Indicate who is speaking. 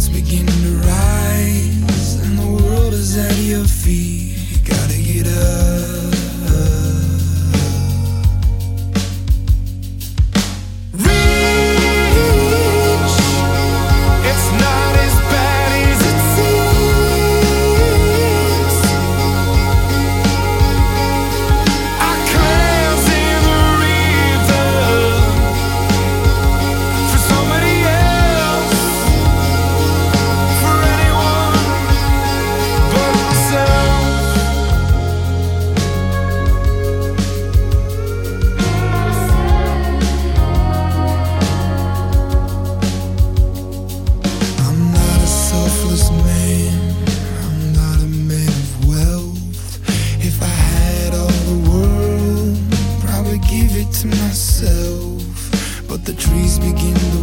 Speaker 1: clouds begin to rise, and the world is at your feet. You gotta get up. the trees begin to